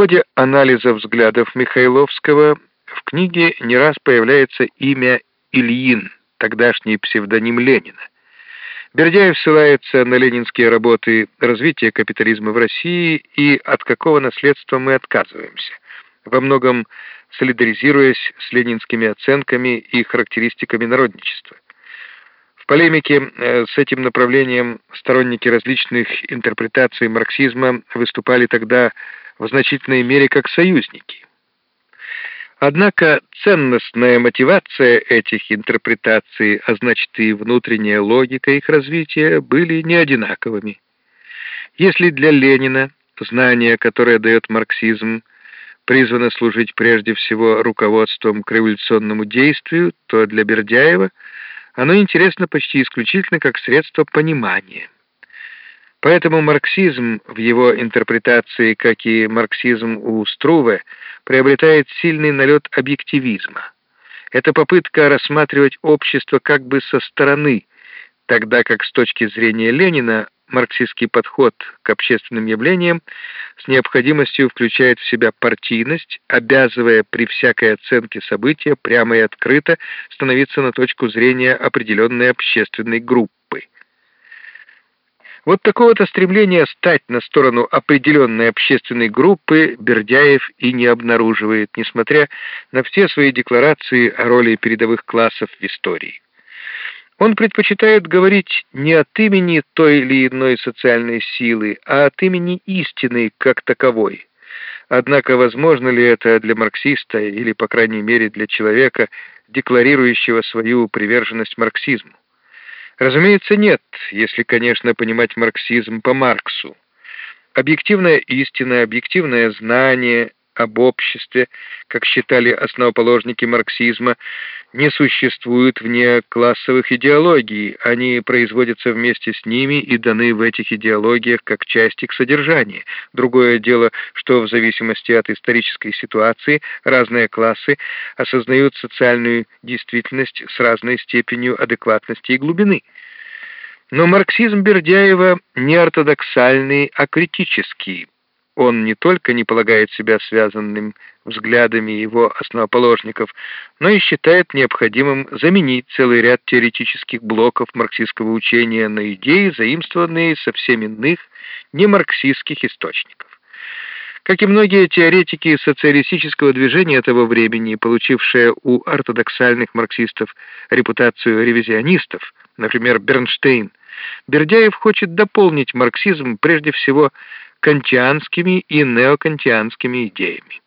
ходе анализа взглядов Михайловского в книге не раз появляется имя Ильин, тогдашний псевдоним Ленина. Бердяев ссылается на ленинские работы «Развитие капитализма в России» и «От какого наследства мы отказываемся», во многом солидаризируясь с ленинскими оценками и характеристиками народничества. В полемике э, с этим направлением сторонники различных интерпретаций марксизма выступали тогда в значительной мере как союзники. Однако ценностная мотивация этих интерпретаций, а значит и внутренняя логика их развития, были не одинаковыми. Если для Ленина знание, которое дает марксизм, призвано служить прежде всего руководством к революционному действию, то для Бердяева оно интересно почти исключительно как средство понимания. Поэтому марксизм в его интерпретации, как и марксизм у Струве, приобретает сильный налет объективизма. Это попытка рассматривать общество как бы со стороны, тогда как с точки зрения Ленина марксистский подход к общественным явлениям с необходимостью включает в себя партийность, обязывая при всякой оценке события прямо и открыто становиться на точку зрения определенной общественной группы. Вот такого-то стремления стать на сторону определенной общественной группы Бердяев и не обнаруживает, несмотря на все свои декларации о роли передовых классов в истории. Он предпочитает говорить не от имени той или иной социальной силы, а от имени истины как таковой. Однако возможно ли это для марксиста или, по крайней мере, для человека, декларирующего свою приверженность марксизму? Разумеется, нет, если, конечно, понимать марксизм по Марксу. Объективная истина, объективное знание об обществе, как считали основоположники марксизма, не существуют вне классовых идеологий, они производятся вместе с ними и даны в этих идеологиях как часть их содержания. Другое дело, что в зависимости от исторической ситуации разные классы осознают социальную действительность с разной степенью адекватности и глубины. Но марксизм Бердяева не ортодоксальный, а критический, он не только не полагает себя связанным взглядами его основоположников, но и считает необходимым заменить целый ряд теоретических блоков марксистского учения на идеи, заимствованные совсем иных, немарксистских источников. Как и многие теоретики социалистического движения того времени, получившие у ортодоксальных марксистов репутацию ревизионистов, например, Бернштейн, Бердяев хочет дополнить марксизм прежде всего кантианскими и неокантианскими идеями.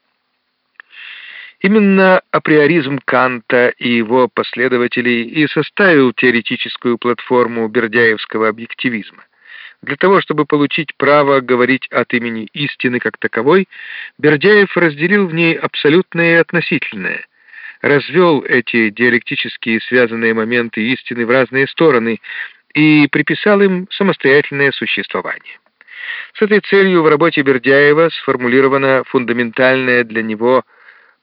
Именно априоризм Канта и его последователей и составил теоретическую платформу бердяевского объективизма. Для того, чтобы получить право говорить от имени истины как таковой, Бердяев разделил в ней абсолютное и относительное, развел эти диалектические связанные моменты истины в разные стороны и приписал им самостоятельное существование. С этой целью в работе Бердяева сформулировано фундаментальное для него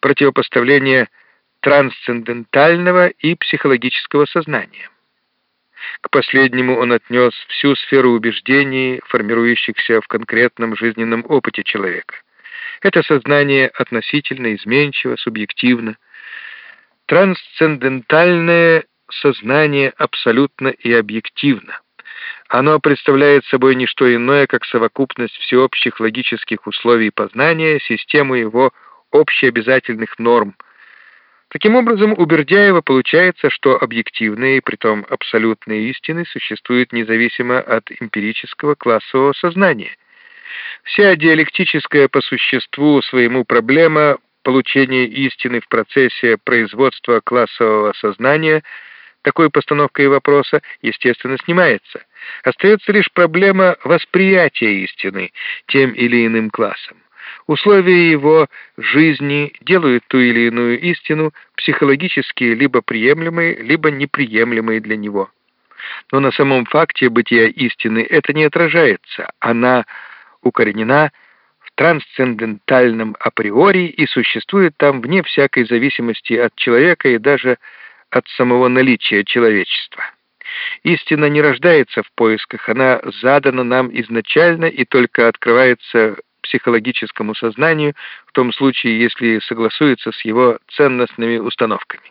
противопоставление трансцендентального и психологического сознания. К последнему он отнес всю сферу убеждений, формирующихся в конкретном жизненном опыте человека. Это сознание относительно, изменчиво, субъективно. Трансцендентальное сознание абсолютно и объективно. Оно представляет собой не что иное, как совокупность всеобщих логических условий познания, систему его общеобязательных норм. Таким образом, у Бердяева получается, что объективные и притом абсолютные истины существуют независимо от эмпирического классового сознания. Вся диалектическая по существу своему проблема получения истины в процессе производства классового сознания – такой постановкой вопроса, естественно, снимается. Остается лишь проблема восприятия истины тем или иным классом. Условия его жизни делают ту или иную истину психологически либо приемлемой, либо неприемлемой для него. Но на самом факте бытия истины это не отражается. Она укоренена в трансцендентальном априори и существует там вне всякой зависимости от человека и даже от самого наличия человечества. Истина не рождается в поисках, она задана нам изначально и только открывается психологическому сознанию в том случае, если согласуется с его ценностными установками.